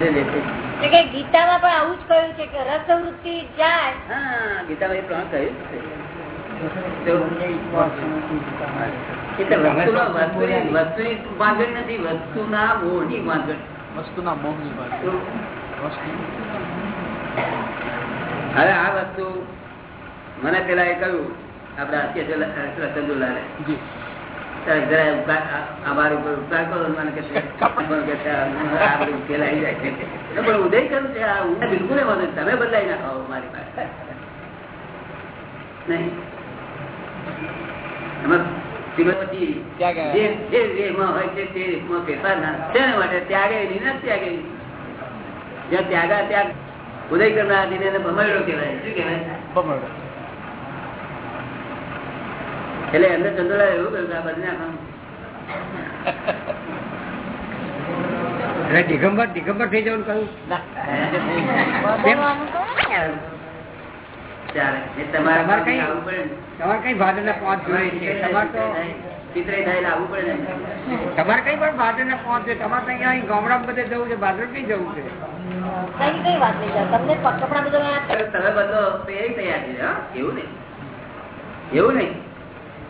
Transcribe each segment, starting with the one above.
ગીતામાં પણ આવું જ કહ્યું છે કે રસવૃત્તિ જાય. હા ગીતામાં એ પ્રમાણ કહ્યું વસ્તુની માંગણ નથી વસ્તુના મોહની માંગણ વસ્તુના મોહની હવે આ વસ્તુ મને પેલા એ કહ્યું આપડા ચંદુલાલે જી. જરા ઉપકાર આ- અમારા ઉપર ઉપકાર કરો મને કે જાય. પણ ઉદય કરું છે આ બિલકુલ એમ તમે બદલાઈ નાખો મારી પાસે. નહીં. ત્યાગે ઉદય કરનાર ભમરડો કેવાય શું કેવાય બમણો એટલે એમને ચંદ્રલા એવું કહ્યું આ બદલી નાખવાનું દિગંબર દિગંબર થઈ જવાનું કહ્યું? બદલવાનું તો ચાલે. એ તમારે કઈ- આવવું પડે ને. તમારે ભાદર ના પાંચ જોઈએ છે? તમારે તો તમારે કઈ પણ ભાદર ના પાંચ છે તમારે તો અહીં ગામડા બધે જવું છે ભાદર કઈ જવું છે? કઈ કઈ વાત નહીં તમને કપડા બધા તમે બદલો તો એ તૈયાર છે હા? એવું નહીં. એવું નહીં.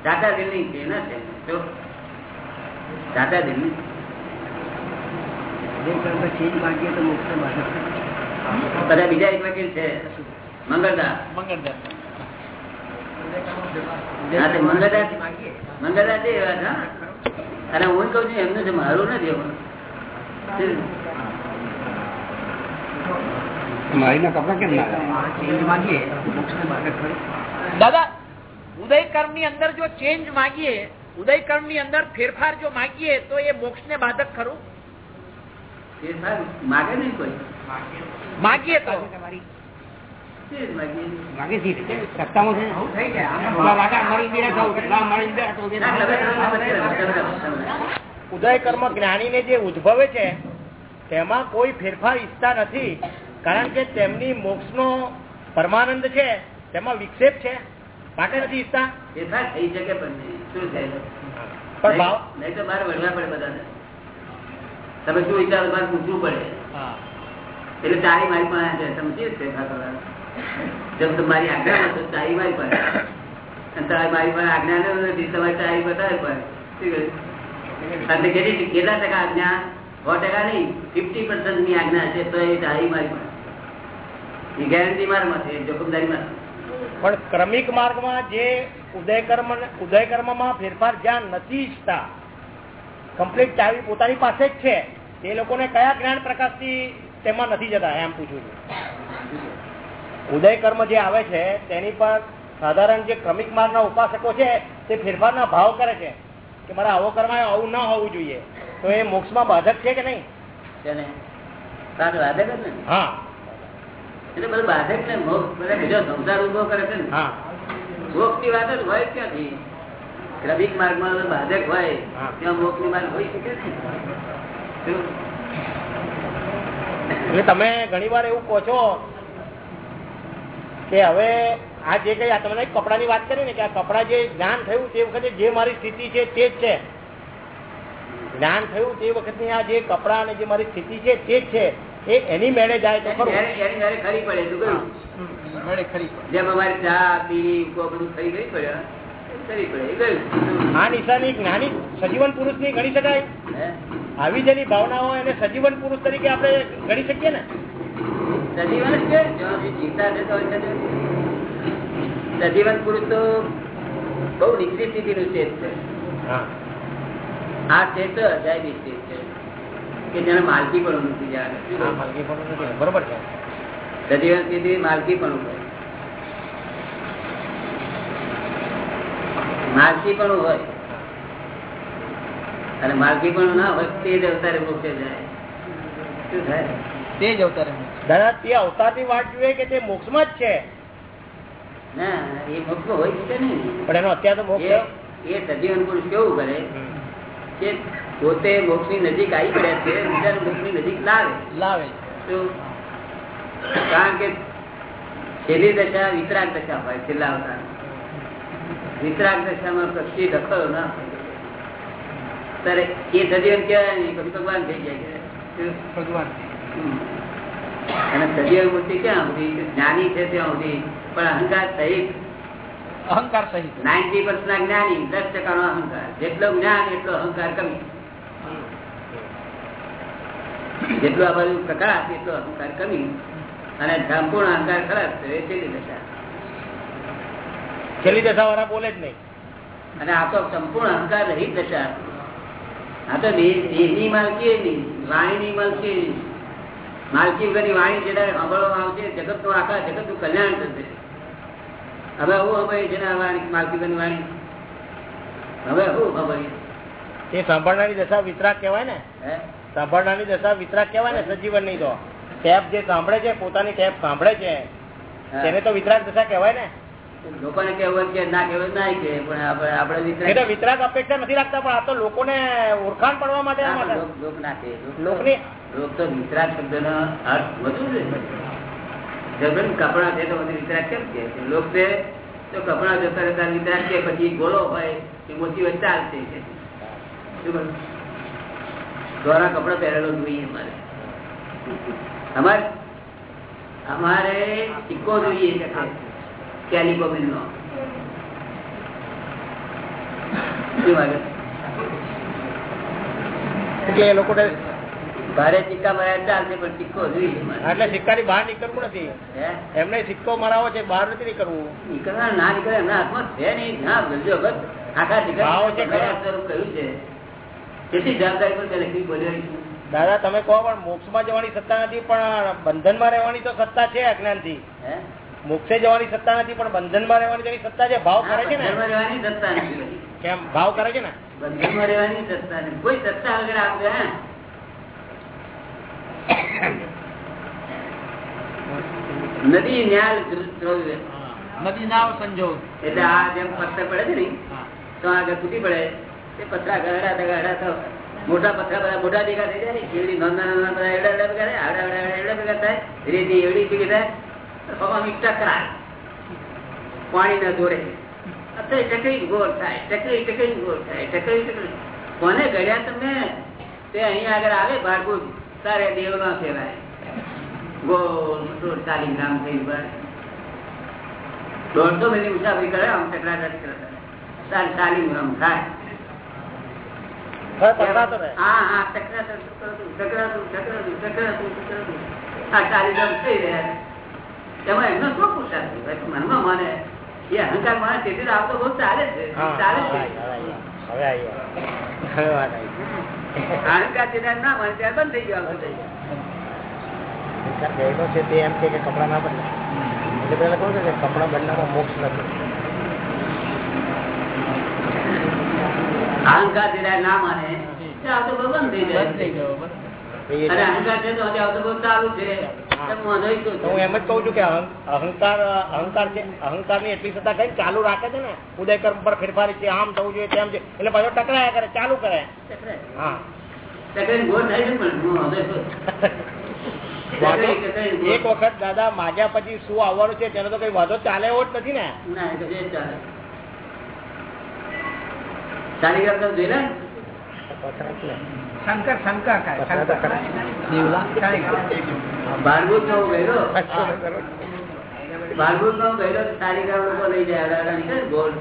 ટાટા દિલ્હી છે ના છે ટાટા દિલ્હી બધા બીજા એક વકીલ છે. મંગળદાસ. મંગળદાસ. હા, તે મંગળદાસ મંગળદાસ એ અને હું કઉ છું એમનું છે મારું નથી એવું. મારી ના કપડા કેમ દાદા ઉદય કર્મની અંદર જો ચેન્જ માગીએ ઉદય કર્મની અંદર ફેરફાર જો માગીએ તો એ મોક્ષ ને બાધક ખરું? માગે નહીં કોઈ. માગીએ તો. ઉદય કર્મ જ્ઞાની ને? જે ઉદ્ભવે છે તેમાં કોઈ ફેરફાર ઈચ્છતા નથી. કારણ કે તેમની મોક્ષ નો પરમાનંદ છે તેમાં વિક્ષેપ છે. માટે નથી ઈચ્છતા? એ થઈ શકે પણ શું થાય? પણ ભાવ? નહીં તો બહાર વળવા પડે બધાને. તમે શું વિચારો? મારે પૂછવું પડે. એટલે તારી મારી પાસે છે. તમે કેવી રીતે? જેમ તમારી આજ્ઞા નથી તારી મારી પાસે. અને તારી મારી પાસે આજ્ઞા નથી તમારી તારી બતાવે પણ અને કેટલી કેટલા ટકા આજ્ઞા? સો ટકા નહીં. ફિફ્ટી પર્સન્ટની આજ્ઞા છે તો એ તારી મારી પાસે. એ ગેરંટી મારામાં છે જોખમદારી માં પણ ક્રમિક માર્ગમાં જે ઉદય કર્મ ઉદય ફેરફાર જ્યાં નથી ઈચ્છતા કમ્પ્લીટ ચાવી પોતાની પાસે જ છે એ લોકોને કયા જ્ઞાન પ્રકાશથી તેમાં નથી જતા એમ પૂછું છું. ઉદયકર્મ જે આવે છે તેની પર સાધારણ જે ક્રમિક માર્ગના ઉપાસકો છે તે ફેરફારના ભાવ કરે છે કે મારે આવો કર્મ આવ્યો, આવું ના હોવું જોઈએ. તો એ મોક્ષમાં બાધક છે કે નહીં? વાદક જ ને. હા. એટલે બધું બાધક ને મોક્ષ બધા બીજો સંસાર ઊભો કરે છે ને. મોક્ષની વાત જ હોય ક્યાંથી? ક્રમિક માર્ગમાં બાધક હોય ત્યાં મોક્ષની માર્ગ હોય શકે એટલે તમે ઘણી વાર એવું કહો છો કે હવે આ જે કઈ આ તમે કપડાની વાત કરી ને કે આ કપડા જે જ્ઞાન થયું તે વખતે જે મારી સ્થિતિ છે તે જ છે. જ્ઞાન થયું તે વખતની આ જે કપડા અને જે મારી સ્થિતિ છે તે જ છે. એ એની મેળે જાય તો ખરું. એની મેળે ખરી પડે શું કહ્યું? મળે ખરી જેમ અમારી ચા કો બધું ખરી ખરી પડે પડે આ નિશાની જ્ઞાની સજીવન પુરુષની ગણી શકાય. આવી જેની ભાવનાઓ એને સજીવન પુરુષ તરીકે આપણે ગણી શકીએ ને? સજીવન સજીવન. પુરુષ તો બહુ નીચલી સ્થિતિનું સ્ટેજ છે. હા. આ સ્ટેજ તો અજાયબી સ્ટેજ છે. કે જેને માલકી પણ નથી હા, જાય માલકીપણું નથી. બરોબર છે. સજીવન સ્થિતિ માલકી પણ હોય. માલકી પણ હોય. અને માલકી પણ ના હોય તે જ અવતારે મોક્ષે જાય. શું થાય? તે જ અવતારે દાદા તે અવતારની વાત જોઈએ કે તે મોક્ષમાં જ છે? ના એ મોક્ષ હોય છે નહીં પણ એનો અત્યારે મોક્ષ એ એ સજીવન પુરુષ કેવું કરે કે પોતે મોક્ષની નજીક આવી પડ્યા છે બીજાને મોક્ષની નજીક લાવે. લાવે. કારણ કે છેલ્લી દશા વિતરાગ દશા હોય છેલ્લા અવતાર વિતરાગ દશામાં કશી દખલો ના ત્યારે એ સજીવન કહેવાય નહીં પછી ભગવાન થઈ જાય ભગવાન. અને સજીવ મૂર્તિ ક્યાં સુધી? જ્ઞાની છે ત્યાં સુધી. પણ અહંકાર સહિત. અહંકાર સહિત. નાઇન્ટી પર્સન્ટ જ્ઞાની દસ ટકાનો અહંકાર. જેટલો જ્ઞાન એટલો અહંકાર કમી. જેટલું આ બાજુ પ્રકાશ એટલો અહંકાર કમી. અને સંપૂર્ણ અહંકાર ખરાબ એ છેલ્લી દશા. છેલ્લી દશા વાળા બોલે જ નહીં. અને આ તો સંપૂર્ણ અહંકાર રહી દશા. આ તો દેહની માલકી નહીં વાણીની માલકી. માલકી વગરની વાણી જેના સાંભળવામાં આવશે જગતનું આખા જગતનું કલ્યાણ થશે. હવે હું હવે જેના વાણી માલકી વગરની વાણી? હવે હું ખબર એ સાંભળનારી દશા વિતરાક કહેવાય ને. હે? સાંભળનારી દશા વિતરાગ કહેવાય ને સજીવન નહીં તો. ટેપ જે સાંભળે છે પોતાની ટેપ સાંભળે છે તેને તો વિતરાગ દશા કહેવાય ને. લોકોને કેવું કે ના કેવું ના કે પણ આપણે આપણે એ તો વિતરાગ- વિતરાગ અપેક્ષા નથી રાખતા પણ આ તો લોકોને ઓળખાણ પડવા માટે લોકની લોક તો વિતરાગ અર્થ વધુ કપડા છે તો બધું વિતરાગ કેમ કે છે? લોક છે તો કપડા જતા રહેતા વિતરાગ કે પછી ગોળો હોય એ મોટી વચ્ચે ચાલશે. શું કહ્યું? કપડા પહેરેલો જોઈએ અમારે. અમારે અમારે સિક્કો જોઈએ કે કેલિકોમિન નો એટલે એ લોકો ભારે સિક્કા માર્યા ચાલશે પણ સિક્કો જોઈએ એટલે સિક્કા ની બહાર નીકળવું નથી. એમને સિક્કો મરાવો છે બહાર નથી નીકળવું. નીકળવા ના નીકળે એમના હાથમાં છે નહીં. ના બસ આખા. કયા સ્વરૂપ કહ્યું છે. તેથી જવાબદારી પર પેલે લખી બોલ્યો દાદા તમે કહો પણ મોક્ષમાં જવાની સત્તા નથી પણ બંધનમાં રહેવાની તો સત્તા છે અજ્ઞાનથી મોક્ષે જવાની સત્તા નથી પણ બંધનમાં રહેવાની તેની સત્તા છે? ભાવ કરે છે ને? રહેવાની સત્તા નથી કેમ? ભાવ કરે છે ને? બંધનમાં રહેવાની સત્તા નથી. કોઈ સત્તા વગર આપણે નદી ન્યાલ નદી નાવ સંજોગ. એટલે આ જેમ પથ્થર પડે છે ને તો આગળ તૂટી પડે. મોટા પથરા બધા મોટા ભેગા થઈ જાય ને કેવડી નાના નાના બધા એવડા એવડા ભેગા થાય, આવડા આવડા એવડા ભેગા થાય, રેતી એવડી ભેગી થાય પપ્પા મીઠા કરાય પાણી ના જોડે અત્યારે ટકરી ગોળ થાય, ટકરી ટકરી ગોળ થાય, ટકરી ટકરી. કોને ગળ્યા તમે તે અહીંયા આગળ આવે ભાગું તારે દેવ ના કહેવાય. ગોળ મોટું ચાલીસ ગ્રામ થઈ પડે દોઢસો મિલી મુસાફરી કરે, આમ ટકરા ટકરા ચાલીસ ગ્રામ થાય. છે? તો એમ કે કપડાં ના બદલે એટલે પેલા કહું છે? કે કપડા બદલામાં મોક્ષ નથી. અહંકાર ના માને આવતો બહુ બંધ થઈ જાય. થઈ ગયો અને અહંકાર છે તો આવતો બહુ ચાલુ છે. હા. એમ વાંધો ય શું તો હું એમ જ કહું છું કે અહંકાર અહંકાર છે અહંકારની એટલી સત્તા કઈ ચાલુ રાખે છે ને? ઉદય કર્મ પર ફેરફાર છે આમ થવું જોઈએ તેમ છે એટલે પાછો ટકરાયા કરે ચાલુ કરે. હા. એક વખત દાદા માગ્યા પછી શું આવવાનું છે તેનો તો કઈ વાંધો ચાલે એવો જ નથી ને? ના, એ તો જે ચાલે. ચાલી ગ્રામ તમે જોઈ ને? શંકર શંકર કાંઈ, પથરા તો શંકર. ખરા. દેવલા કાંઈ. બારભૂતનો હું ગયેલો. બારભૂતનો હું ગયેલો તો લોકો લઈ જાય અઢાર અઢાર નીકળે ને ગોળ.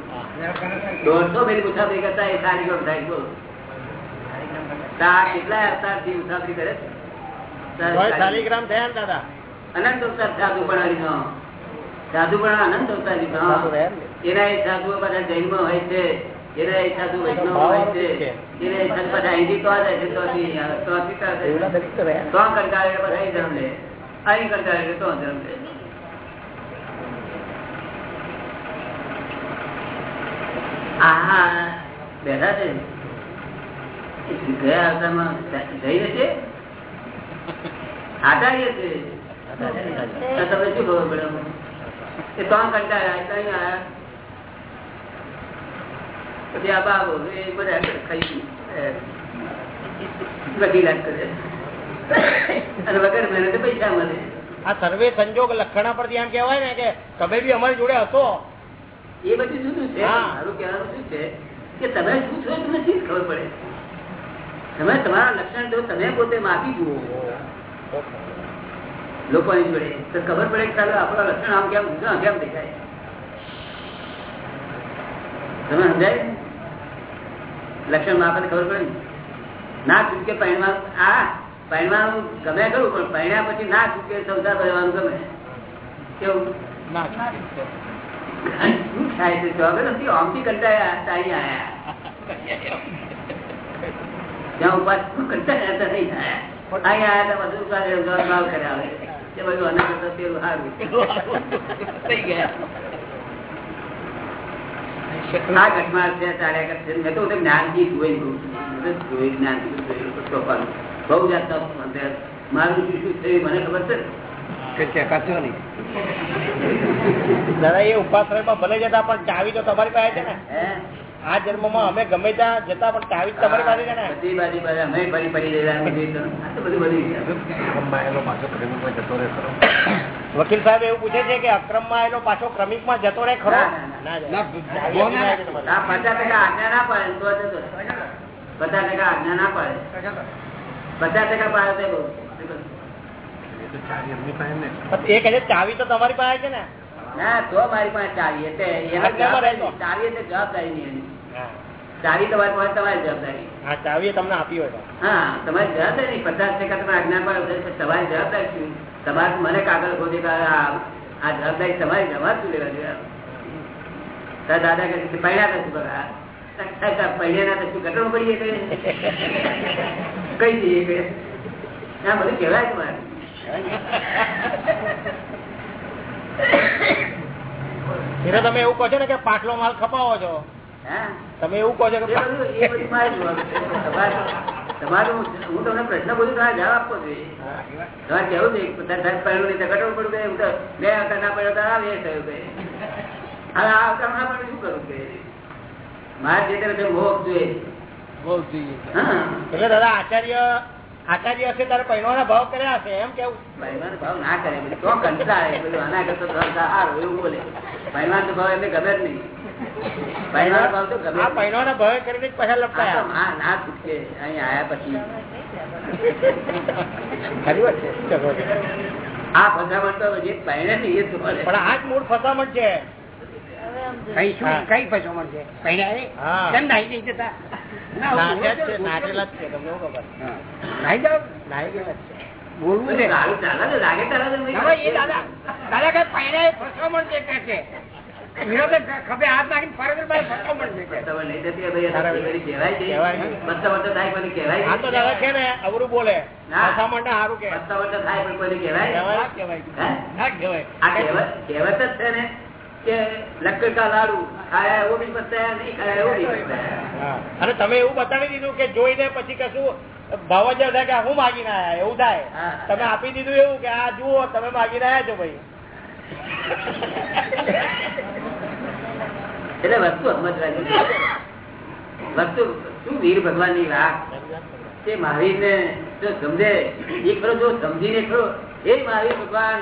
દોઢસો મિનિટ મુસાફરી કરતા એ ચાલી થાય બોલો. તો આ કેટલાય મુસાફરી કરે શાલિગ્રામ થયા દાદા અનંત અવતાર સાધુ પણ સાધુ પણ અનંત અવતાર. એના એ સાધુઓ બધા જૈન હોય છે બેઠા છે. ગયા અવતારમાં? જઈ રહેશે આચાર્ય છે. તો તમને શું ખબર પડે? એ તો કંટાળ્યા પછી આ બાબો એ બધા ખાઈ બધી લાગ કરે. અને વગર મહેનતે પૈસા મળે. આ સર્વે સંજોગ લખણા પરથી એમ કહેવાય ને કે તમે બી અમારી જોડે હતો એ બધું જુદું છે. મારું કહેવાનું શું છે કે તમે શું છો તમને શી ખબર પડે. તમે તમારા લક્ષણ જો તમે પોતે માપી જુઓ. લોકોની જોડે. તો ખબર પડે કે ચાલો આપણા લક્ષણ આમ કેમ કેમ દેખાય. તમે સમજાય? લક્ષણમાં આપણને ખબર પડે ના. ચૂકે પહેણવા આ પહેણવાનું ગમે ખરું પણ પહેણ્યા પછી ના ચૂકે સંસાર ભરવાનું ગમે. કેવું? શું થાય છે? જવાબ નથી આમથી કંટાળ્યા ઉપાસ હતા નહીં આયા અહીં આયા હતા બધું ભાવ કર્યા આવે તે બધું અનાજ થઈ ગયા. દાદા એ ઉપાશ્રયમાં ભલે જતા પણ ચાવી તો તમારી પાસે છે ને? આ જન્મમાં અમે ગમે ત્યાં જતા પણ ચાવી તમારી પાસે છે ને? બધી બાજુ બાજુ અમે ફરી ફરી રહેલા બધી તો- આ તો બધું બધું વકીલ સાહેબ એવું પૂછે છે કે અક્રમમાં એનો પાછો ક્રમિકમાં જતો રહે ખરો? પચાસ ટકા આજ્ઞા ના પાડે તો પચાસ ટકા આજ્ઞા ના પાડે. પચાસ ટકા પાડે. એ કહે છે ચાવી તો તમારી પાસે છે ને? ના તો મારી પાસે ચાવી. એટલે. જવાબદારી- ચાવી એટલે જવાબદારી નહીં એની. ચાવી તમારી પાસે તમારી જવાબદારી. હા ચાવી તમને આપી હોય હા તમારી જવાબદારી પચાસ ટકા તમે આજ્ઞા પાડો તમારી જવાબદારી શું? તમારે મને કાગળ ખોદી આ જવાબદારી તમારી જવા શું લેવા તારા દાદા કહે તો ઘટવું પડીએ કઈ દઈએ કે ના બધું કહેવાય તમારે. એટલે તમે એવું કહો છો ને કે પાટલો માલ ખપાવો છો. તમે એવું કહો છો કે. તમારે- હું તમને પ્રશ્ન પૂછું તમારે જવાબ આપવો જોઈએ. તમારે કેવું છે પહેલું નહીં તો ઘટવું પડ્યું કે હું તો બે આવતા ના પડ્યો તો આ એ થયું કે. હવે આ વખત ના પણ શું કરું કે? મારે જે તરફ મોહ જોઈએ. જોઈએ. એટલે દાદા આચાર્ય આચાર્ય હશે તારે પહેરવાના ભાવ કર્યા હશે એમ કેવું? ભાઈમાન ભાવ ના કરે તો કંટાળે આના કરતો સારું એવું બોલે. તો ભાવ એમને ગમે જ નહીં. ફસામણ ફસામણ બોલવું છે. દાદા દાદા કઈ પહેર્યા એ ફસવણ છે કે છે? ખભે હાથ નાખીને ફરે તો ભાઈ ફસવણ છે કે બરાબર નહીં થતી કે ભાઈ આ તો ઘડી કહેવાય છે. કહેવાય નહીં. બસ્તા વસ્તા થાય કોઈને કહેવાય આ તો દાદા છે ને અવરું બોલે. ના. ને સારું કે. થાય પણ કહેવાય. કહેવાય જ? ના છે ને અને તમે એવું બતાવી દીધું કે જોઈને પછી કશું ભાવજર થાય કે હું માગીને આયા એવું થાય. તમે આપી દીધું એવું કે આ જુઓ તમે માગી રહ્યા છો ભાઈ. એટલે વસ્તુ સમજવાની. વસ્તુ શું વીર ભગવાનની વાત? તે મહાવીર ને જો સમજે એ ખરો જો સમજીને ખરો એ મહાવીર ભગવાન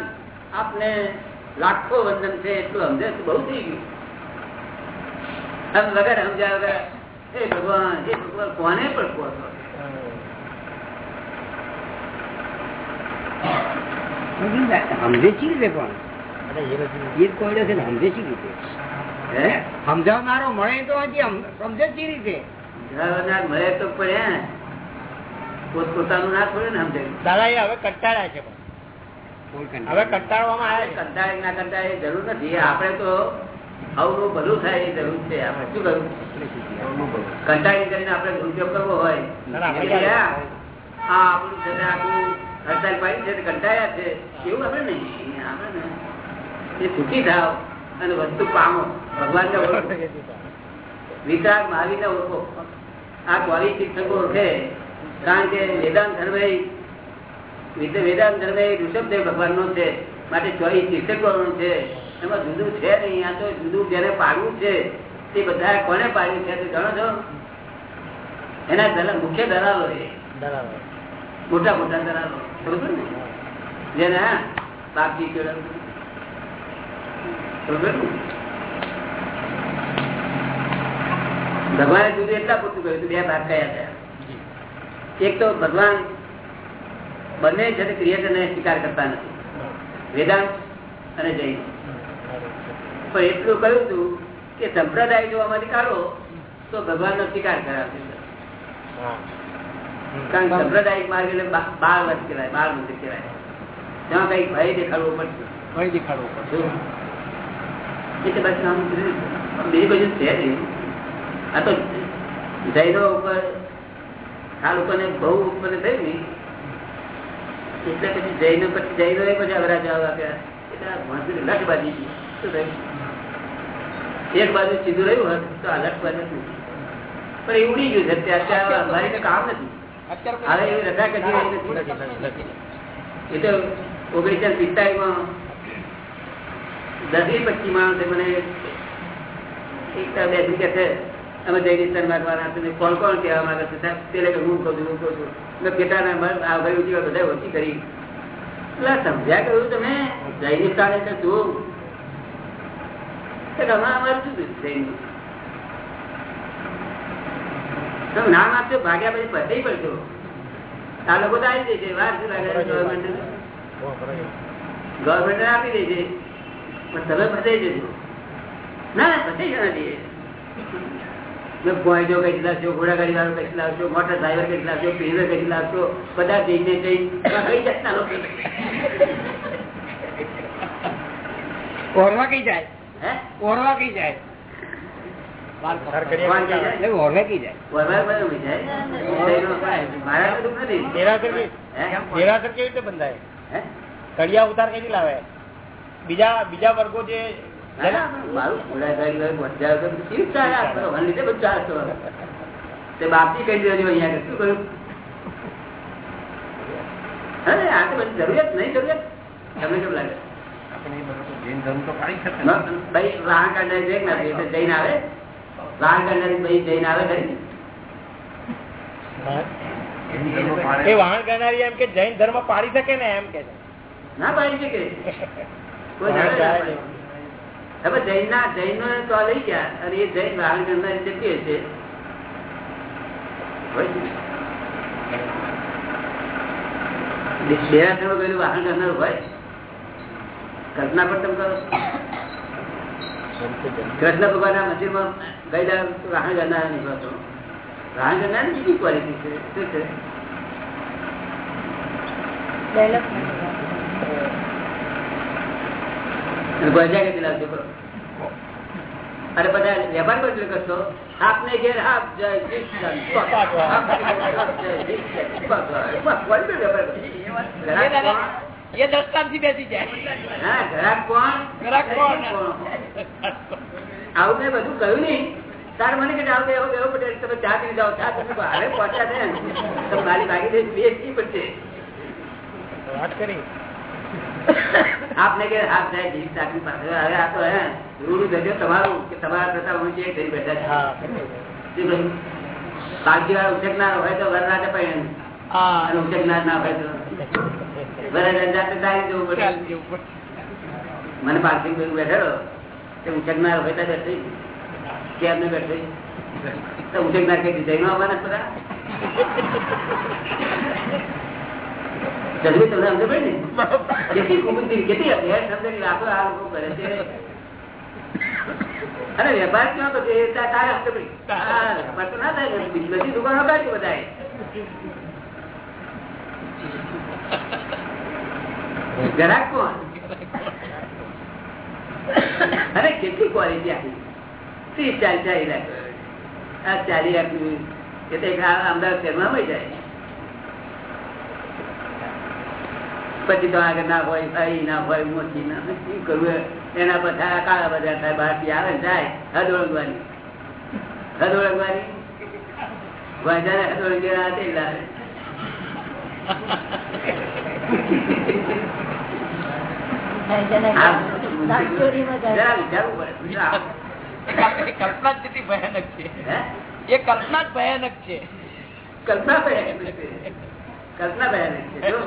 આપને લાખો વંદન છે એટલું સમજે તો બહુ થઈ ગયું. આમ વગર સમજ્યા વગર. હે ભગવાન હે ભગવાન કોને પણ કહો છો? સમજે ચી રીતે પણ એ ને સમજે ચી રીતે સમજાવનારો મળે તો હજી સમજે જ રીતે સમજાવનાર મળે તો પણ પોત પોતાનું ના થોડે ને સમજે. દાદા એ હવે કંટાળ્યા છે હવે કંટાળવામાં આવે કંટાળે ના કંટાળે જરૂર નથી. આપણે તો આવું ભલું થાય એ જરૂર છે. આપણે શું કરવું કંટાળી કરીને આપણે દુરુપયોગ કરવો હોય. ના, આપણે છે ને આખું હડતાલ પાડી છે કંટાળ્યા છે. એવું આપણે નહીં. આપણે ને એ સુખી થાવ. અને વસ્તુ પામો. ભગવાન ને ઓળખો. વિચાર મહાવીર ને ઓળખો. આ કોલી શિક્ષકો ઓળખે કારણ કે વેદાંત ધર્મ એ વેદાંત ધર્મ એ ઋષભદેવ ભગવાન નો છે માટે ચોવીસ શિક્ષકો છે. એમાં જુદું છે નહીં આ તો જુદું જેને પાડવું છે તે બધા કોને પાડ્યું છે તે જાણો છો? એના મુખ્ય દલાલો એ મોટા મોટા દલાલો. બરોબર ને? જેને બાપજી કેળવવું. ભગવાને જુદું એટલા પૂરતું કહ્યું બે ભાગ કયા હતા. એક તો ભગવાન બંને છે ક્રિએટર ને સ્વીકાર કરતા નથી. વેદાંત અને જૈન. પણ એટલું કહ્યું હતું કે સંપ્રદાય જો આમાંથી કાઢો તો ભગવાન નો સ્વીકાર કરાવશે. કારણ કે સંપ્રદાયિક માર્ગ એટલે બા- બાળ વધ કહેવાય બાળ મંદિર કહેવાય. ત્યાં કઈ ભય દેખાડવો પડશે. ભય દેખાડવો પડશે. એક બાજુ સીધું રહ્યું હોત તો આ લટ નથી. પણ એ ઉડી ગયું છે. અત્યારે કામ નથી. હવે એવી રજા કદી એ તો ઓગણીસો પિસ્તાળીસમાં દસ વીસ પચીસ માણસે મને એક બેસી કે છે. અમે જૈનિસ્તર માગવાના તમે કોણ કોણ કહેવા માંગે છે સાહેબ પેલે કે હું કહું છું હું કહું છું. મેં પેટાના આ ભાઈ ઉઠી બધા ઓછી કરી. એટલે સમજ્યા કહ્યું તમે અમારું શું જૈન તમે નામ આપજો ભાગ્યા પછી પતઈ પડશો. આ લોકો તો આવી જશે વાર શું લાગે ગવર્મેન્ટ ગવર્મેન્ટ આપી દે છે. પણ તમે બધાઈ જજો. ના દઈએ મેં કઈ લાવશો ઘોડાગાડી વાળો કઈ લાવશો મોટર ડ્રાઈવર કઈ લાવશો પેલર કઈ લાવશો બધા જઈને જઈ કઈ જાતના લોકો? ઓરવા કઈ જાય? હે? ઓરવા કઈ જાય? કઈ કઈ? તળિયા ઉતાર કઈથી લાવે? બીજા બીજા વર્ગો જે બાપજી કહી દેજો અહીંયા શું કહ્યું અરે આ તો બધી જરૂરિયાત નહીં જરૂરિયાત? તમને કેમ લાગે? ન- ભાઈ વાહન કાઢનારી છે કે ના? એટલે જઈને આવે. વાહન ખરી? એ વાહન કરનારી એમ કે જૈન ધર્મ પાડી શકે ને એમ કે ના પાડી શકે. ના હવે જૈન ના જૈન તો લઈ ગયા અને એ જૈન વાહન કરનારી જતી હશે છે. દેરાસરમાં વાહન કરનાર હોય. કલ્પના પણ તમે કરો. કૃષ્ણ ભગવાનના મંદિરમાં ગયેલા વાહન કરનારા નીકળો વાહન કરનારની બીજી ક્વોલિટી છે. શું છે? અને ગોજા કેટલી લાવજો કરો અરે બધા વેપાર પર એટલે કરશો? આપને ઘેર આપ જય કૃષ્ણ આપને ઘેર આપ જય કૃષ્ણ. બસ, બસ, કોણ છે વેપાર કરશે? ગ્રાહક કોણ? એ દસ્તાનથી બેસી જાય. હા, ગ્રાહક કોણ? ગ્રાહક કોણ? આવું મેં બધું કહ્યું નહીં. તાર મને કે આવું એવો એવો પટેલ તમે ચા પી જાઓ. ચા તમે હારે પહોંચ્યા છે ને. તમે મારી ભાગી દે બેસી પડશે વાત કરી. આપને કે હાથ જાય જીવ ચાકરી પાસે હવે આ તો હે રૂડું જજો તમારું કે તમારા કરતા હું જે કરી બેઠા છે. હા. શું કહ્યું? હોય તો વરરાજા પણ હા. અને ઉછેકનાર ના હોય તો જવું પડે. મને પાર્કિંગ પર બેઠેલો તે ઉચકનાર હોય તો બેઠે. કેમ ને બેઠે? તો ઉચકનાર કઈ જઈને આવવાના બધા. જલ્દી તમને સમજ પડી ને? કેટલી કુમતી કેટલી આ લોકો કરે છે. અરે વેપાર ક્યાં તો તારે સમજ વેપાર તો ના થાય બધી દુકાનો કાઢી બધા ગ્રાહક કોણ અરે કેટલી ક્વોલિટી આપી. ત્રીસ ચાલીસ ચાલી લાખ આ ચાલી આપ્યું કે અમદાવાદ શહેરમાં મળી જાય. પછી તો આગળ ના હોય ફરી ના હોય મોટી ના શું કરવું? એના પછી કાળા બધા થાય બહારથી આવે જાય હદ ઓળખવાની હદ ઓળખવાની વાંધાને હદ ઓળખી રાતે લાવે. કલ્પના જ કેટલી ભયાનક છે. હે? એ કલ્પના જ ભયાનક છે. કલ્પના ભયાનક છે. કલ્પના ભયાનક છે જો.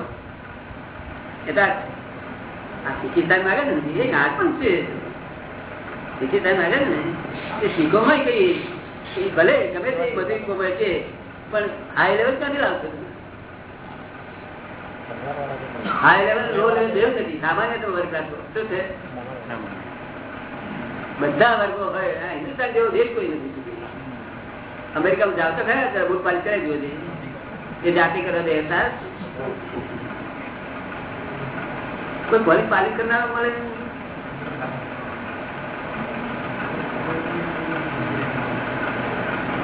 બધી વર્ગ હોય હિન્દુસ્તાન જેવો દેશ કોઈ નથી અમેરિકામાં જાવ તો ખરા ભૂતપાલ કરે જોજે એ જાતિ કરવા દે હતા કોઈ ભરી પાલિત કરનાર મળે?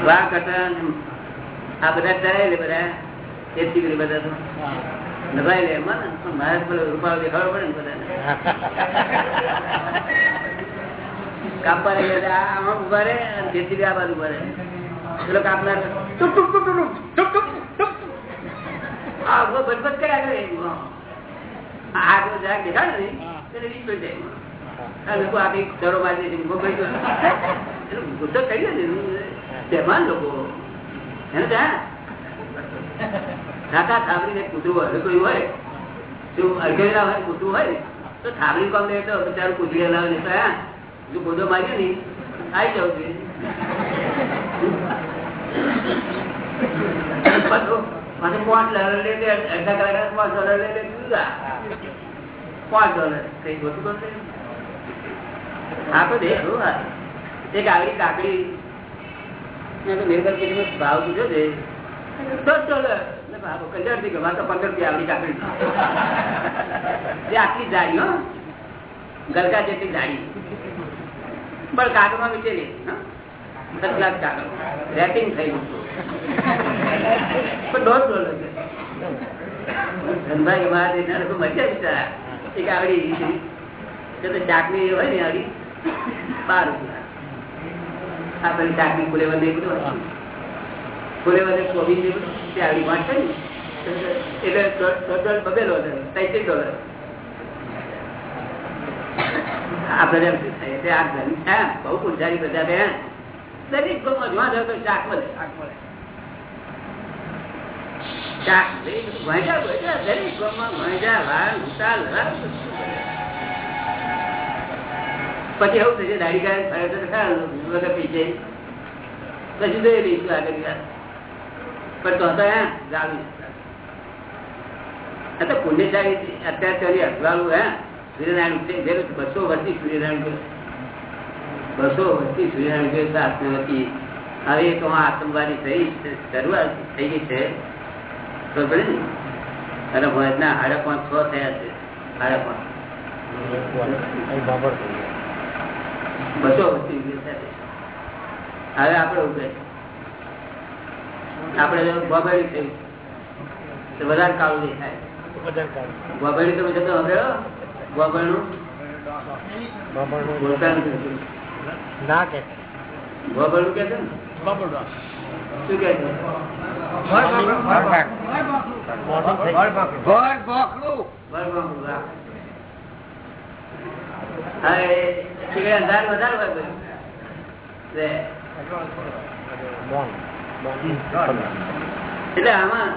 વાહ કટન આ બધા ચડાય લે બધા? એ દીકરી બધા તો. નભાઈ લે એમાં? ને મારે પેલો રૂપાળો દેખાડવો પડે ને બધાને. કાપવા રહી આમાં ઊભા રે અને જેથી આ બાજુ ઊભા રહે. પેલો કાપનાર ટુક ટુક ટુક ટુક ટુક ટુક ટુક. આ બધબત કર્યા કરે. આગળ જરાક દેખાડે ને? એટલે વીસ થઈ ગયો ને બેમાન લોકો. એને ત્યાં કાકા થાબડી ને કૂતરું હલકું હોય જો અડઘેલા હોય કૂતરું હોય તો થાબડી કોમ લે તો બિચારું કૂતરેલા હોય તો હા. જો ગોદો માર્યો ને આવી જાવ છું. પાછો પાંચ ડોલર લે લે અડધા કલાક પાંચ ડોલર લે લે જુદા પાંચ ડોલર કઈ ગોતું કરશે હા, તો દે, હો આ. એક આવી કાકડી. મેં કેટલી ભાવ પૂછ્યો છે દસ ડોલર કલ્યાણથી ગવા તો પંદર રૂપિયા આવડી કાકડી. જે આટલી જેટલી જાડી. પણ કાગળમાં વિચેલી દસ લાખ ચાલો. રેટિંગ થયું છે. ને આવડી બાર રૂપિયા. આ પેલી ચાકરી ફૂલે વંદે બધું આ બધા આઠ બહુ પૂજારી બધા બે દરેક ગામમાં જોવા જાવ તો શાક મળે શાક મળે. શાક વાંચા વાંચા દરેક ગામમાં વાંચા વાળ, ઉતાર પછી એવું થશે દાડી કાઢે ફરે તો ખરા જાય. પછી જોઈ લઈશું આગળ યાર પણ તો હતા હે આ તો પુણ્યશાળી અત્યારે તેની અજવાળું હે. સૂર્યનારાયણ બસો વર્ષથી સૂર્યનારાયણ બસો વર્ષથી સૂર્યનારાયણ આત્મવતી હવે તો આતંકવાદી થઈ શરૂઆત થઈ ગઈ છે. તો ભલે. અને ભોજના સાડા પાંચ છ થયા છે સાડા પાંચ બસો વર્ષથી હવે આપણે ઉભે આપણે ગોબડી થયું વધારે કાળું દેખાય. ગોબડી તમે જતો હવે બોલતા નથી. ના કે બબડું કે છે ને બબડું શું કે એટલે આમાં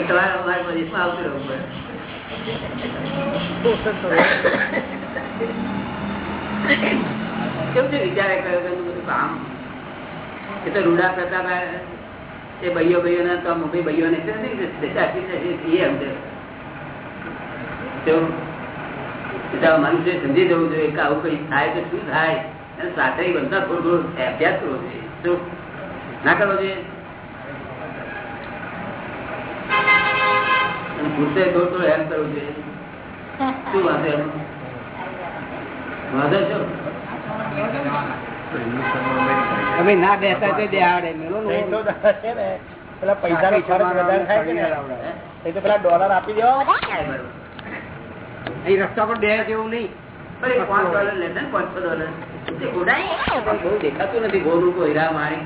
તમારે અમારે પોલીસમાં આવતું રહેવું પડે કેવું છે વિચારે કર્યો કામ? એ તો રૂડા પ્રતાપ એ ભાઈઓ ભાઈઓ ના એમ મનુષ્ય સમજી જવું જોઈએ કે આવું કઈ થાય તો શું થાય? અને સાથે બધા થોડું થોડું અભ્યાસ કરવો જોઈએ. શું? ના કરવો જોઈએ? પૂછે થોડું થોડું હેલ્પ કરવું જોઈએ. શું વાંધો એમાં? તમે ના બેસતા તો દે આવડે. મેલો તો એ તો છે ને, પેલા પૈસાનો ખર્ચ વધારે થાય છે ને તો પેલા ડોલર આપી દેવા અહીં રસ્તા પર બે જેવું નહીં. દેખાતું નથી ગોરું કોઈ હીરા મારી.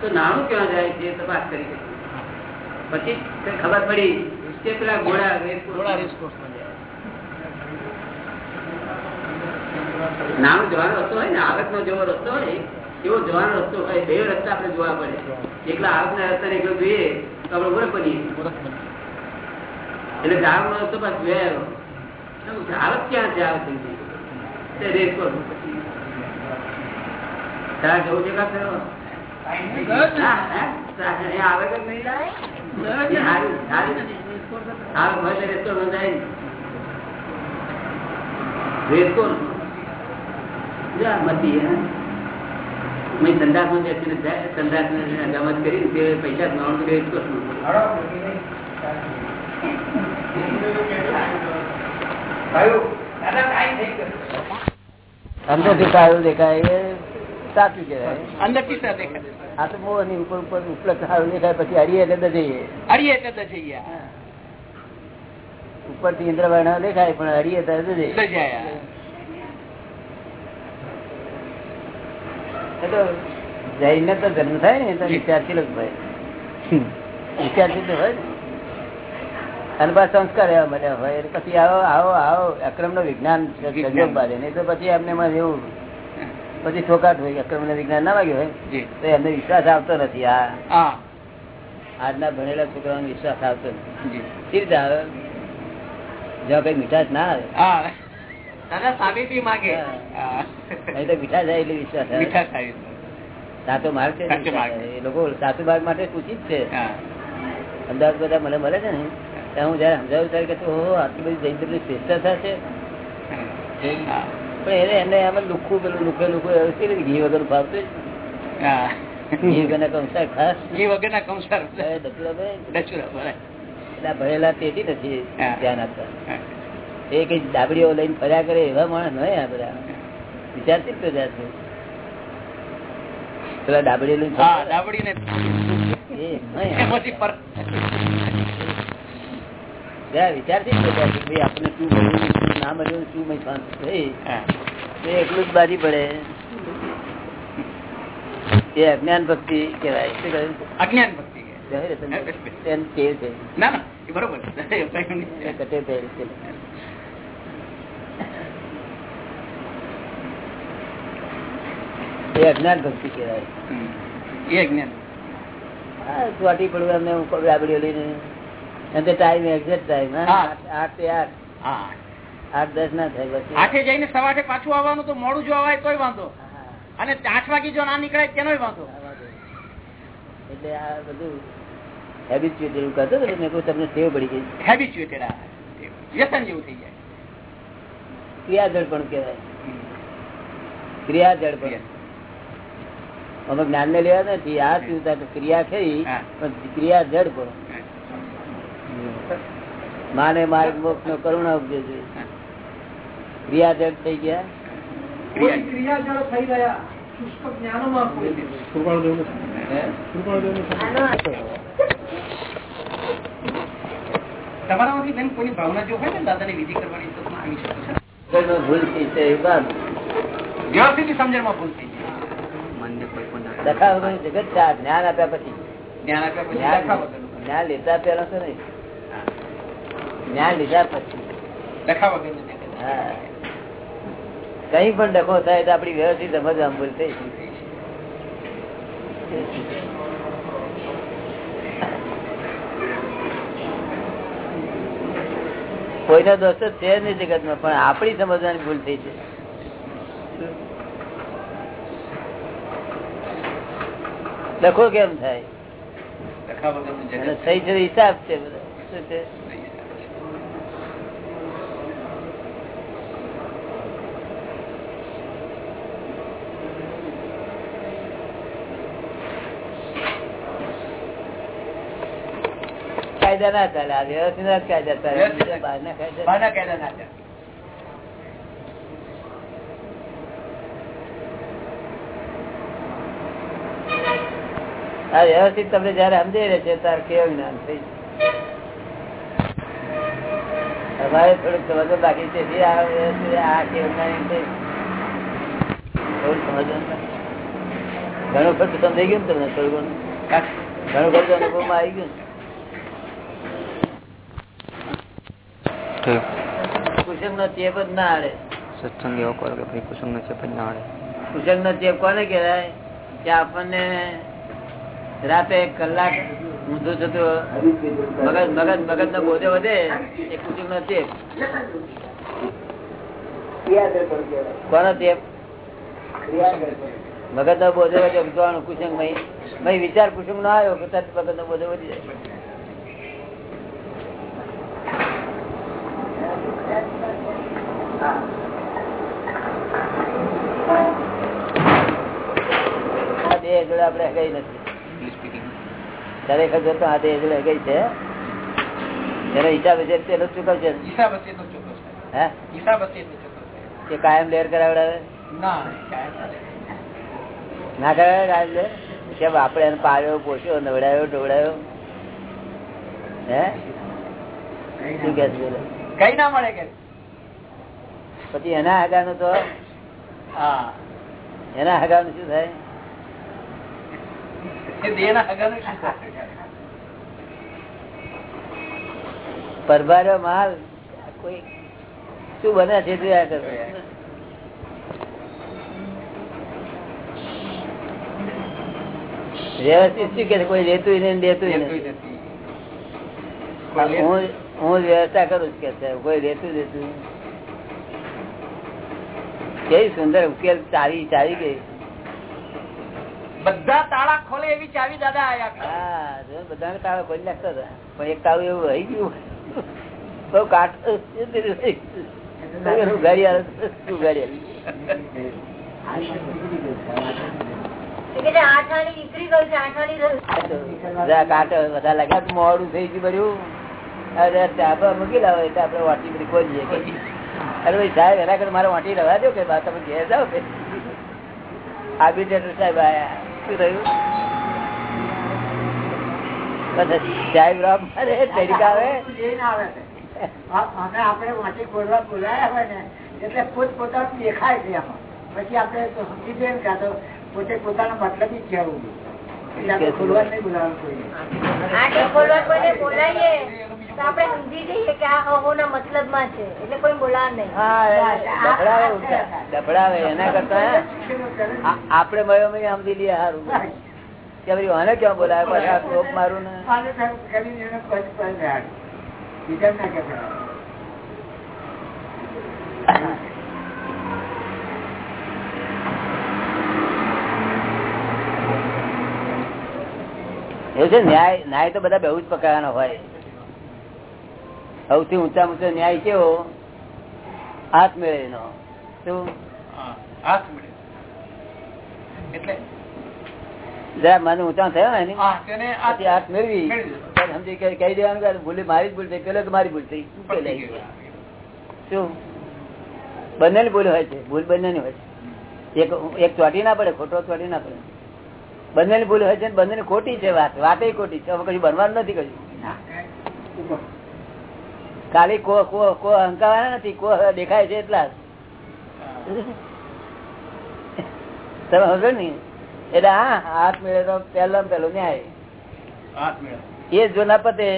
તો નાણું ક્યાં જાય છે તપાસ કરી પછી ખબર પડી કે પેલા ઘોડા થોડા જાય. જવાનો રસ્તો હોય ને આવક નો જેવો રસ્તો હોય, એવો જવાનો રસ્તો હોય, બે રસ્તા આપણે જોવા પડે એકલા આવક ના રસ્તા એકલો જોઈએ, તો આપણે મૂર્ખ બનીએ એટલે ગામ નો રસ્તો પાછો જોયા આવક ક્યાં છે, આવક રેસ પર તારા હારું, હારું. હારું હોય તો રેસ્કો નોંધાય ને. રેસ્કો જા મતી. મેં બેસીને કરી તે પૈસા. અંદરથી સારું દેખાય સાચું કહેવાય. અંદરથી સર દેખાય. આ તો બહુ એની ઉપર ઉપર ઉપલબ્ધ સારું દેખાય પછી હરીએ એટલે જઈએ અડીએ એટલે તો જઈએ ઉપરથી ઇન્દ્રવાણ દેખાય પણ હરીએ તો જઈએ સજાયા એ તો જઈને તો જન્મ થાય ને તો વિદ્યાર્થી જ ભાઈ. વિદ્યાર્થી તો હોય અને પાછા સંસ્કાર એવા મળ્યા હોય. પછી આવો આવો આવો. અક્રમ નો વિજ્ઞાન. સહયોગ નહીં તો પછી એમને એમાં એવું પછી ઠોકાટ હોય. અક્રમ નો વિજ્ઞાન ના વાગ્યું હોય. તો એમને વિશ્વાસ આવતો નથી. આ આજના ભણેલા છોકરાઓને વિશ્વાસ આવતો નથી. જી. રીતે આવે? જ્યાં કઈ મીઠાશ ના આવે. સાબિતી માંગે. તો મીઠાશ આવે એટલે વિશ્વાસ મીઠા મીઠાશ સાચો માર્ગ છે એ લોકો સાચું માર્ગ માટે પૂછી જ છે અમદાવાદ બધા મને મળે છે ને ત્યાં હું જયારે સમજાવું ત્યારે કે હો આટલી બધી જૈન ધર્મની શ્રેષ્ઠતા છે. પણ એને એને એમાં લુખું પેલું લુખે લુખું ઘી વગર ફાવતું હા. ઘી વગરના કંસાર ખાસ. ઘી કંસાર. ડચુરા ભરાય. એટલે આ તેથી નથી. ધ્યાન આપતા. એ કઈ ડાબડીઓ લઈને ફર્યા કરે એવા માણસ નહીં આ બધા. વિચારતી જ પ્રજા છે. પેલા ડાબડીઓ લઈને પ્રજા છે. ભાઈ શું મળ્યું શું ના મળ્યું શું મય શાંતિ થઈ? હા. તો જ બાજી પડે. એ અજ્ઞાન ભક્તિ શું કહ્યું? અજ્ઞાન ભક્તિ ના ના બરોબર છે. કયું એ અજ્ઞાન ભક્તિ કહેવાય. એ અજ્ઞાન. ચોટી પડવું એમને હું રાબડીઓ લઈને એમ તો ટાઈમ એક્ઝેક્ટ ટાઈમ આઠ તે આઠ. આઠ દસ ના થાય બસ આઠે જઈને સવારે પાછું આવવાનું તો મોડું જો આવાય તોય વાંધો. અને આઠ વાગે જો ના નીકળાય તેનોય વાંધો. એટલે આ બધું હેબિચ્યુઅલ જેવું કરતો હતો મેં કહ્યું તમને ટેવ પડી ગઈ. હેબિચ્યુએટેડ આ વ્યસન જેવું થઈ જાય. ક્રિયાજળ પણ કહેવાય. ક્રિયાજળ પણ. અમે જ્ઞાન ને લેવા નથી. આ શું તો ક્રિયા થઈ પણ ક્રિયા જડ કરો માને માર્ગ મોક્ષ નો કરુણા ઉપજે છે. ક્રિયા જડ થઈ ગયા. હે? તમારામાંથી બેન કોઈની ભાવના જો હોય ને દાદાની વિધિ કરવાની તો આવી શકો છો. ભૂલ થઈ છે સમજણમાં ભૂલ થઈ વગરનું જગત આ જ્ઞાન આપ્યા પછી. જ્ઞાન લીધા પેલા છે ને જ્ઞાન લીધા પછી. કઈ પણ ડખો થાય તો આપડી વ્યવસ્થિત સમજ ભૂલ થઈ કોઈનો દોસ્ત છે નહીં જગતમાં પણ આપણી સમજવાની ભૂલ થઈ છે. ડખો કેમ થાય? સહી છે હિસાબ છે બધો. શું છે? કાયદા ના ચાલે. આ વ્યવસ્થિત કાયદા ચાલે. બહાર ના કાયદા ના ચાલે. આ વ્યવસ્થિત તમને જયારે સમજાઈ રહે છે ત્યારે કેવું જ્ઞાન થઈ અમારે થોડુંક સમજો બાકી છે. આ વ્યવસ્થિત આ કેવું જ્ઞાન થઈ. થોડું સમજવાનું ઘણું ખર્ચ સમજાઈ ગયું તમને થોડું ઘણું? ખર્ચ અનુભવમાં આવી ગયું કુસંગ નો ચેપ જ ના આડે. સત્સંગ એવો કરો કે ભાઈ કુસંગ નો ચેપ જ ના આડે? કુસંગ નો ચેપ કોને કહેવાય? કે આપણને રાતે કલાક ઊંધો થતો મગજ મગજ મગજ નો બોધે વધે, એ કુટુંબ નો ચેપ કોનો ચેપ મગજ નો બોધે વધે ઉમટવાનું કુસંગ ભાઈ વિચાર કુસુંગ નો આવ્યો તરત મગજ નો બોધે વધી જાય. આપડે કઈ નથી. ખરેખર જો તો આ તે લઈ ગઈ છે. એનો હિસાબ છે. તેનો ચૂકવશે કે કાયમ લેર કરાવડાવે? ના. કરાવે કાયમ લેર? કેમ આપડે એને પાડ્યો પોષ્યો નવડાયો ઢોળાયો? હે? શું કે કઈ ના મળે કે? પછી એના આગળનું તો? હા. એના આગળનું શું થાય એ દેહના હગાનું શું થાય? પરભાર્યો માલ કોઈ શું બને છે જોયા. વ્યવસ્થિત શું કે કોઈ લેતું નહીં દેતું નથી. હું હું વ્યવસ્થા કરું કે કોઈ લેતું દેતું કેવી સુંદર ઉકેલ ચાવી ચાવી ગઈ. બધા તાળા ખોલે એવી ચાવી દાદા આયા હા બધા બધાને તાળો કોઈ નાખતા હતા. પણ એક તાળું એવું રહી ગયું. બહુ કાટ મોડું થઈ ગયું બધું. અરે ચાપા મૂકી લાવો એટલે આપડે વાટી બધી ખોલીએ. અરે ભાઈ સાહેબ એના કરતા મારે વાટી રવા દો કે તમે ઘેર જાઓ કે? આર્બિટ્રેટર સાહેબ આયા. શું થયું? સાહેબ રામ અરે આવે. અમે આપણે વાંચી બોલવા બોલાયા હોય ને એટલે પોત પોતાનું દેખાય છે આમાં. પછી આપણે તો સમજી દઈએ કાં તો પોતે પોતાનો મતલબ જ કહેવું. એટલે આપણે ખોલવા નહીં બોલાવવાનું કોઈને. આઠે ખોલવા કોઈને બોલાવીએ તો આપણે સમજી જઈએ કે આ હહોના મતલબમાં છે. એટલે કોઈ બોલાવે નહીં. હા એ ડફડાવે ઉલટા. ડફડાવે એના કરતા આ- મયો મય સમજી લઈએ સારું કે ભાઈ આને ક્યાં બોલાવે? પાછા આ ટોપ મારું ને. એવું છે ન્યાય ન્યાય તો બધા બહુ જ પકડવાનો હોય. સૌથી ઊંચા ઊંચો ન્યાય કેવો? હાથ મેળે નો શું? હાથ મળે એટલે જરા મન ઊંચા થયો ને એની? હાથ મેળવી. સમજી કહી દેવાનું કે ભૂલી મારી જ ભૂલ થઈ. પેલો કે મારી ભૂલ થઈ. શું બંનેની ભૂલ હોય છે. ભૂલ બંનેની હોય છે. એક એક ચોટી ના પડે ખોટો ચોટી ના પડે. બંનેની ભૂલ હોય છે બંને ની ખોટી છે વાત. વાતે ખોટી છે. હવે કશું બનવાનું નથી કશું. ખાલી કો કો કો હંકાવાના નથી. કો દેખાય છે એટલા તમે સમજો ને? એટલે હા હાથ મેળે તો પહેલો ને પહેલો ન્યાય. એ જો ના પતે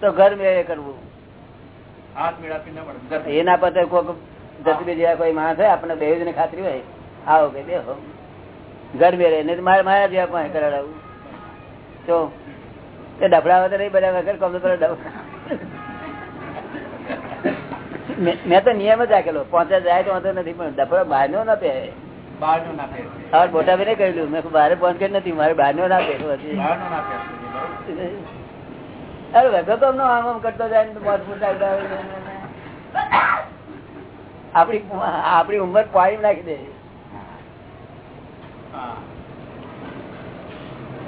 તો ઘર મેળે કરવું. એ ના પતે કોઈક જતબી જેવા કોઈ માણસ હોય આપણે બે ને ખાતરી હોય. આવો કે બેહો. ઘર મેળે નહીં મારે મારા જેવા પાસે કરાવડાવું. તો તે ડફડાવા તો નહીં બધા વગર કમ તો મેં તો નિયમ જ રાખેલો પહોંચા જાય તો વાંધો નથી પણ ડફડો બહાર નો ના પહેરે. હવે મોટા ભાઈને કહેલું. મેં કીધું બહાર કરી નથી મારે બહાર નો ના પહેરવો. અરે વગર તો આમ આમ કરતો જાય. આપડી આપડી ઉંમર પાડી નાખી દે.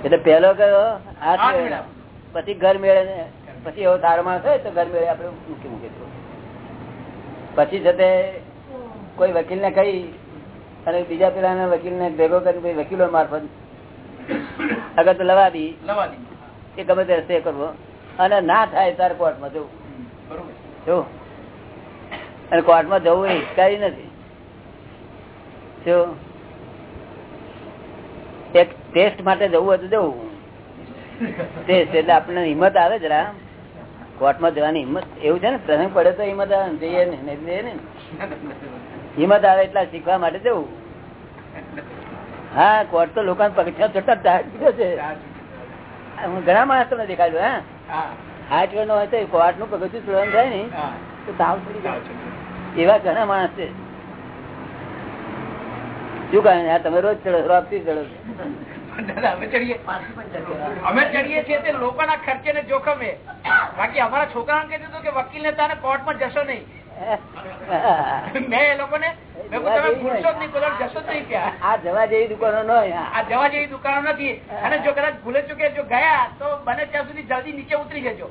એટલે પેલો કયો હાથ પછી ઘર મેળે ને પછી એવો તારો માણસ હોય તો ઘર મેળે આપડે મૂકી મૂકી પછી છે તે કોઈ વકીલ ને કહી અને બીજા પેલા વકીલ ને ભેગો કરી વકીલો મારફત અગર તો લવા દી લવા કે ગમે તે રસ્તે કરવો. અને ના થાય તાર કોર્ટમાં જવું. જો અને કોર્ટમાં જવું એ હિસ્કારી નથી. જો એક ટેસ્ટ માટે જવું હોય તો જવું. ટેસ્ટ એટલે આપણને હિંમત આવે જરા. કોર્ટમાં જવાની હિંમત એવું છે ને? પ્રસંગ પડે તો હિંમત આવે ને જઈએ ને જઈએ ને. હિંમત આવે એટલા શીખવા માટે જવું. હા કોર્ટ તો લોકો પગથિયા ચડતા છે? હું ઘણા માણસ તમને દેખાડ્યું હા? હા. હાથ નો હોય તો કોર્ટનું પગથિયું ચડવાનું થાય ને તો તાવ પડી જાય. એવા ઘણા માણસ છે. શું કહે તમે રોજ ચડો આપતી ચડો. અમે ચડીએ. અમે ચડીએ છીએ તે લોકોના ખર્ચે ને જોખમે. બાકી અમારા દીધું કે વકીલ ને તારે કોર્ટમાં જશો નહીં. આ જવા જેવી દુકાનો આ જવા જેવી દુકાનો નથી. અને જો કદાચ ભૂલે ચૂકે જો ગયા તો બને ત્યાં સુધી જલ્દી નીચે ઉતરી જજો.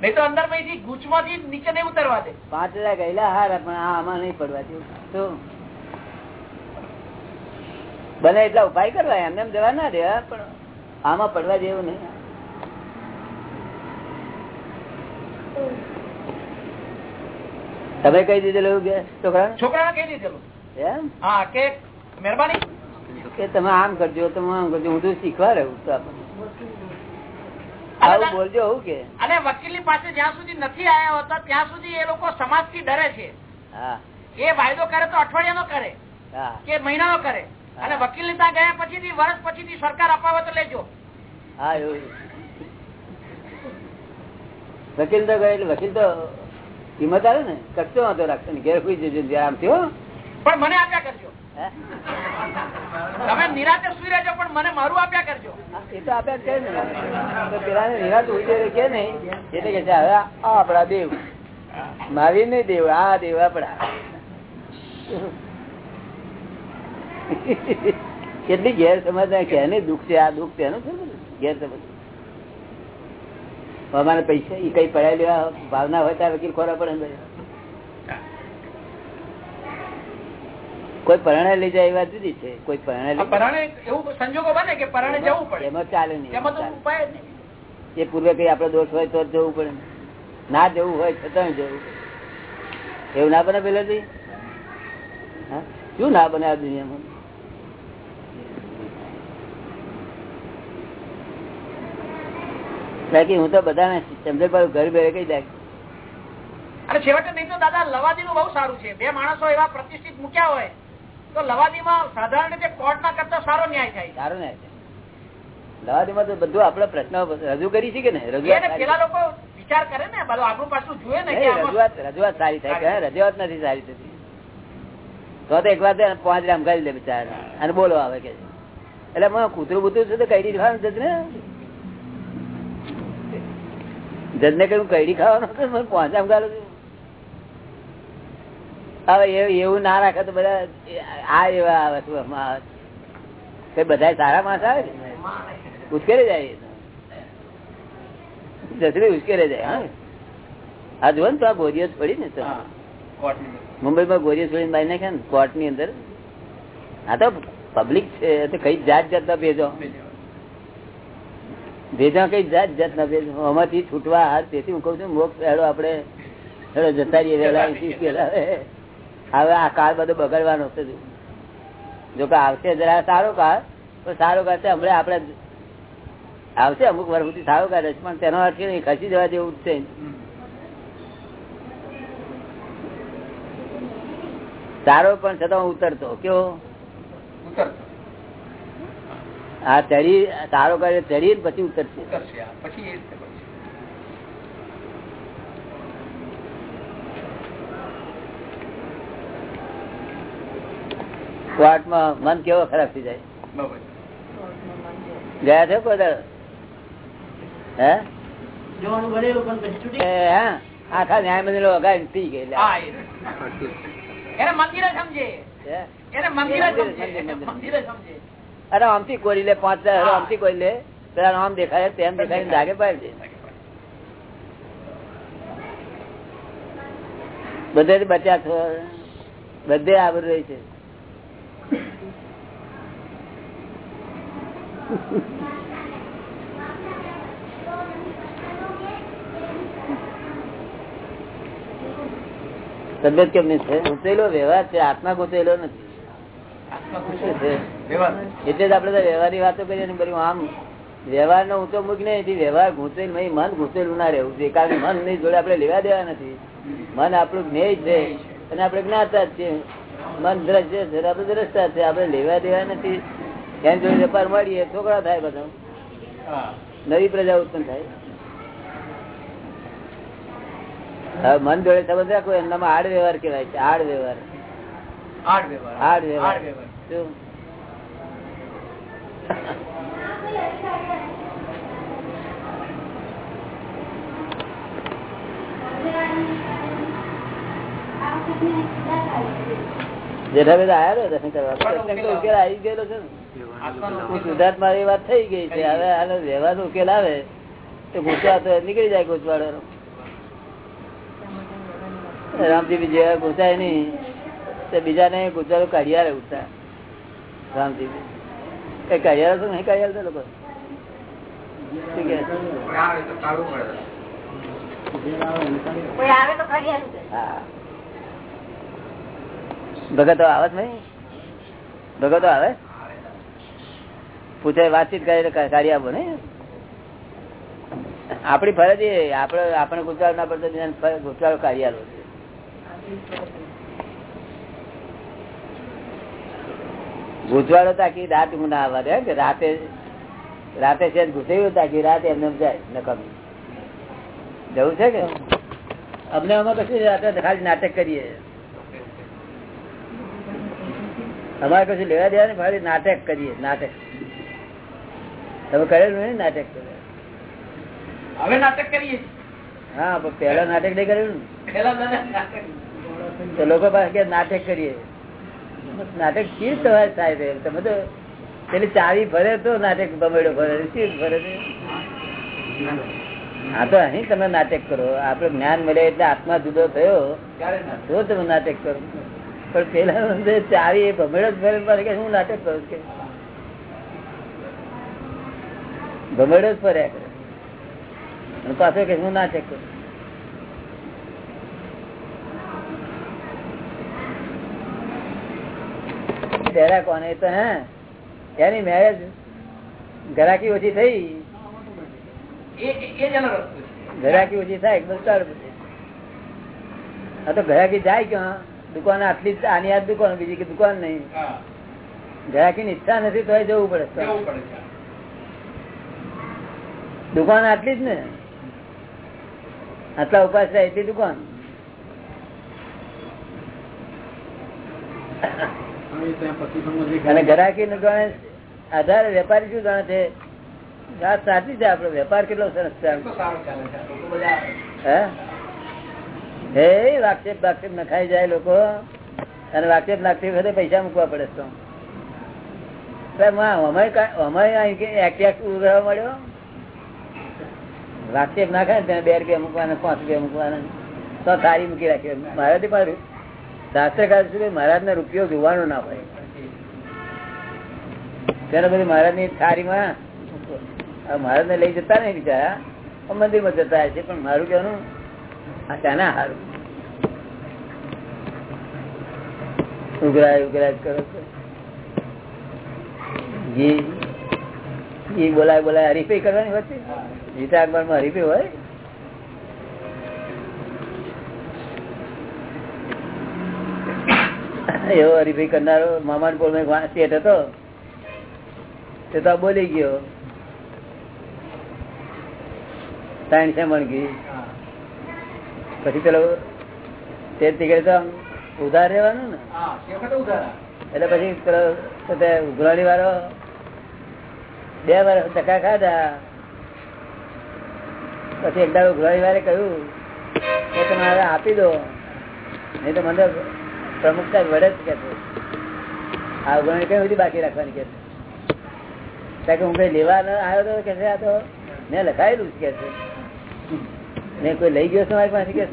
નહીં તો અંદર પછી ગૂંચમાંથી નીચે નહીં ઉતરવા દે. પાંચ હજાર ગયેલા હાર પણ આમાં નહીં પડવા જેવું. શું? બને એટલા ઉપાય કરવા એમને એમ જવા ના દેવા પણ આમાં પડવા જેવું નહીં. તમે કઈ દીધેલું કે છોકરા? છોકરા કહી દીધેલું એમ? હા કે મહેરબાની. કે તમે આમ કરજો તમે આમ કરજો હું તો શીખવા રહ્યું તો. આવું બોલજો હું કે. અને વકીલની પાસે જ્યાં સુધી નથી આવ્યા હોતા ત્યાં સુધી એ લોકો સમાજથી ડરે છે. હા. એ વાયદો કરે તો અઠવાડિયાનો કરે હા. કે મહિનાનો કરે. અને વકીલની ત્યાં ગયા પછીથી વર્ષ પછીથી સરકાર અપાવે તો લેજો. હા એવું. વકીલ તો ગયેલું વકીલ તો કિંમત આવે ને કરશો વાંધો રાખશો ને ઘેર સુઈ જજો આમ થયો પણ મને આપ્યા કરજો. તમે નિરાતે સુઈ રહેજો પણ મને મારું આપ્યા કરજો. એ તો આપ્યા જ ને. તો પેલાને નિરાશ ઉઈ જાય કે નહીં. એટલે કે છે હવે આ આપડા દેવ. મારી નહીં દેવ આ દેવ આપડા કેટલી ગેર સમજ કે દુઃખ છે આ દુઃખ છે એનું છે ને બધું? ગેર સમજ અમારે પૈસા એ કઈ પડાય લેવા ભાવના હોય ત્યારે વકીલ ખોરા પડે કોઈ પરણે લઈ જાય એ વાત જુદી છે. કોઈ પરણે આ એવું સંજોગો બને કે પરાણે જવું પડે. એમાં ચાલે નહીં એમાં તો ઉપાય એ પૂર્વે કઈ આપડે દોષ હોય તો જવું પડે. ના જવું હોય છતાં જવું એવું ના બને પેલેથી હા? શું ના બને આ દુનિયામાં? બાકી હું તો બધાને ચંદ્રપાલ ઘર બેરે કઈ દે અને છેવટે નહીં તો દાદા લવાદી નું બહુ સારું છે. બે માણસો એવા પ્રતિષ્ઠિત મૂક્યા હોય તો લવાદીમાં સાધારણ રીતે કોર્ટના કરતા સારો ન્યાય થાય. સારું ને લવાદીમાં તો બધું આપડે પ્રશ્ન રજૂ કરી છે કે ને રજૂઆત પેલા લોકો વિચાર કરે ને બધું આપણું પાછું જુએ ને રજૂઆત રજૂઆત સારી થાય કે રજૂઆત નથી સારી થતી. તો તો એક વાર પાંચ રામ કરી દે બિચારા અને બોલો આવે કે એટલે મને કૂતરું બૂતરું છે તો કઈ ખાવાનું ને? જજ ને કઈ કઈડી ખાવાનું આમ ગાલું હવે એવું ના રાખે તો બધા આ એવા આવે શું બધા સારા માણસ આવે ને ઉશ્કેરી જાય જસરી ઉશ્કેરે જાય હા. આ જુઓ ને તો આ ગોરીઓ છોડી ને તો. કોર્ટની. મુંબઈમાં ગોરીઓ છોડીને બાઈ નાખ્યા ને કોર્ટની અંદર. આ તો પબ્લિક છે કઈ જાત જાતના ભેજો ભેજા કઈ જાત જાત ના ભેદ? આમાંથી છૂટવા હાથ તેથી હું કઉ છું, મોક્ષ પહેલો આપડે જતા રહીએ વહેલા હવે આ કાળ બધો બગડવાનો છે જો. આવશે જરા સારો કાળ, પણ સારો કાળ છે હમણાં આપડે આવશે અમુક વાર સુધી સારો કાળ છે, પણ તેનો અર્થ નહીં, ખસી જવા જેવું છે. સારો પણ છતાં ઉતરતો. કેવો? ઉતરતો. આ ચડી તારો કરે ચડી પછી ઉતરશે. પછી મન કેવો ખરાબ થઈ જાય? ગયા છે કોઈ દાડો? હે? જોવાનું ભરેલું પણ પછી છૂટી એ હા? આખા ન્યાય મંદિર વગાડી પી ગયેલા. એને મંદિરે સમજે? એને મંદિરે. મંદિરે સમજે. અરે આમથી કોરી લે પાંચ હજાર આમથી કોઈ લે. પેલા આમ દેખાય તેમ દેખાય લાગે જાગે પાડી દે. બધે બચ્યા છો બધે આવડ રહી છે. તબિયત કેમની છે? ગૂંચેલો વ્યવહાર છે આત્મા ગૂંચેલો નથી આત્મા શું ખુશ છે? વ્યવહાર. એટલે જ આપડે વ્યવહારની વાતો કરીએ બધું આમ. વ્યવહાર નો ઊંચો મૂક નહીં વ્યવહાર ગૂંચેલું મન ગૂંચેલું ના રહેવું છે કારણ મનની જોડે આપડે લેવા દેવા નથી. મન આપણું જ્ઞેય છે અને આપડે જ્ઞાતા જ છે મન દ્રશ્ય છે આપડે દ્રષ્ટા છે આપડે લેવા દેવા નથી. એમ જોડે વેપાર મળીએ, છોકરા થાય બધા. નવી પ્રજા ઉત્પન્ન થાય. મન જોડે સંબંધ રાખો, એમનામાં આડ વ્યવહાર કહેવાય છે, આડ વ્યવહાર. વ્યવહાર. કરવા. ઉકેલ આવી ગયેલો છે ને. હું મારી વાત થઈ ગઈ છે હવે આનો વ્યવહાર ઉકેલ આવે તો ગુસ્સા તો નીકળી જાય ગુજવાડો રામજી જેવા ગુસાય નહીં. બીજાને ગુજરાત કાઢિયારે ઉઠતા રામજી કઈ કાઢિયાર તો નહીં કાઢિયાર લોકો? ભગતો આવે જ નહીં? ભગતો આવે? પૂછે વાતચીત કરી કાર્ય આપો ને આપણી ફરજ એ આપણે આપણે ગુજરાત ના પડતો ગુજરાત કાર્ય આપો ગુજવાડો તાકી રાત ઊંઘ ના આવવા દે કે રાતે રાતે છે ઘૂસાયું તાકી રાતે એમને જાય નકમ જવું છે કે? અમને અમે કશું રાતે ખાલી નાટક કરીએ. અમારે કશું લેવા દેવા ને ખાલી નાટક કરીએ નાટક. તમે કરેલું નહીં નાટક? હવે નાટક કરીએ. હા પહેલા નાટક નહીં કરેલું ને? પેલા તો લોકો પાસે નાટક કરીએ. નાટક શી તમારે છે? તમે તો પેલી ચાવી ભરે તો નાટક બમેડો ભરે શી ભરે હા તો અહીં તમે નાટક કરો. આપડે જ્ઞાન મળે એટલે આત્મા જુદો થયો. તો તમે નાટક કરો. પણ પેલા ચાવી એ ભમેડો જ ભરે મારે કે હું નાટક કરું કે? ભમેડો જ ફર્યા કરે. પાછો કે હું નાટક કરું? પહેલા કોને તો હે? એની મેરેજ ઘરાકી ઓછી થઈ. ઘરાકી ઓછી થાય ચાલુ તો ઘરાકી જાય ક્યાં? દુકાન આટલી આની આ દુકાન બીજી કે દુકાન નહીં. ઘરાકી ની ઈચ્છા નથી તો. જવું પડે દુકાન આટલી જ ને? આટલા ઉપાસ થાય એટલી દુકાન? અને ગ્રાહકી નું જાણે આધારે વેપારી શું જાણે છે? વાત સાચી છે આપડે વેપાર કેટલો સરસ છે હે? વાક્ષેપ વાક્ષેપ નખાઈ જાય લોકો. અને વાક્ષેપ નાખતી વખતે પૈસા મૂકવા પડે તો. મળ્યો. વાક્ષેપ નાખે ને બે રૂપિયા મૂકવાના પાંચ રૂપિયા મૂકવાના. તો થાળી મૂકી રાખી. મહારાજ મારું શાસ્ત્રકાર શું મહારાજ ને રૂપિયો જોવાનો ના હોય. ત્યારે બધી મહારાજની થારીમાં મહારાજ ને લઈ જતા નહીં બિચારા. મંદિરમાં જતા છે, પણ મારું કહેવાનું આ શાના હારું. ઉઘરાય ઉઘરાય કરો બોલાય બોલાય, હરીફાઈ કરવાની વચ્ચે જીતા અખબારમાં હરીફાઈ હોય. એવો હરીફાઈ કરનારો મામાનપુરમાં શેઠ હતો. તે તો બોલી ગયો. સાયન્સ મણગી પછી પેલો તે તીકડે તો ઉધાર રહેવાનું ને? એટલે પછી પેલો ઉઘરાણી વાળો બે વાર ધક્કા ખાધા. પછી એકદમ ઉઘરાણી વાળે કહ્યું કે તમે હવે આપી દો. નહીં તો મને પ્રમુખતા વડે જ કે આ ઉઘરાણી કઈ બધી બાકી રાખવાની કે છે? કે હું કઈ લેવા આવ્યો તો કે છે આ તો? મેં લખાયેલું જ કે છે. મેં કોઈ લઈ ગયો છે મારી પાસે કે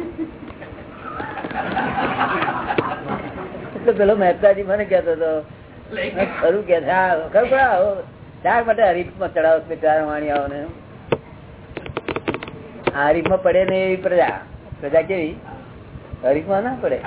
એટલે પેલો મહેતાજી મને કહેતો હતો ખરું કે છે, હા, ખરું આવો. ચાર માટે હરીફમાં ચડાવો છે ચાર વાણિયાઓ ને આ હરીફમાં પડે ને એવી પ્રજા. પ્રજા કેવી? હરીફમાં ના પડે.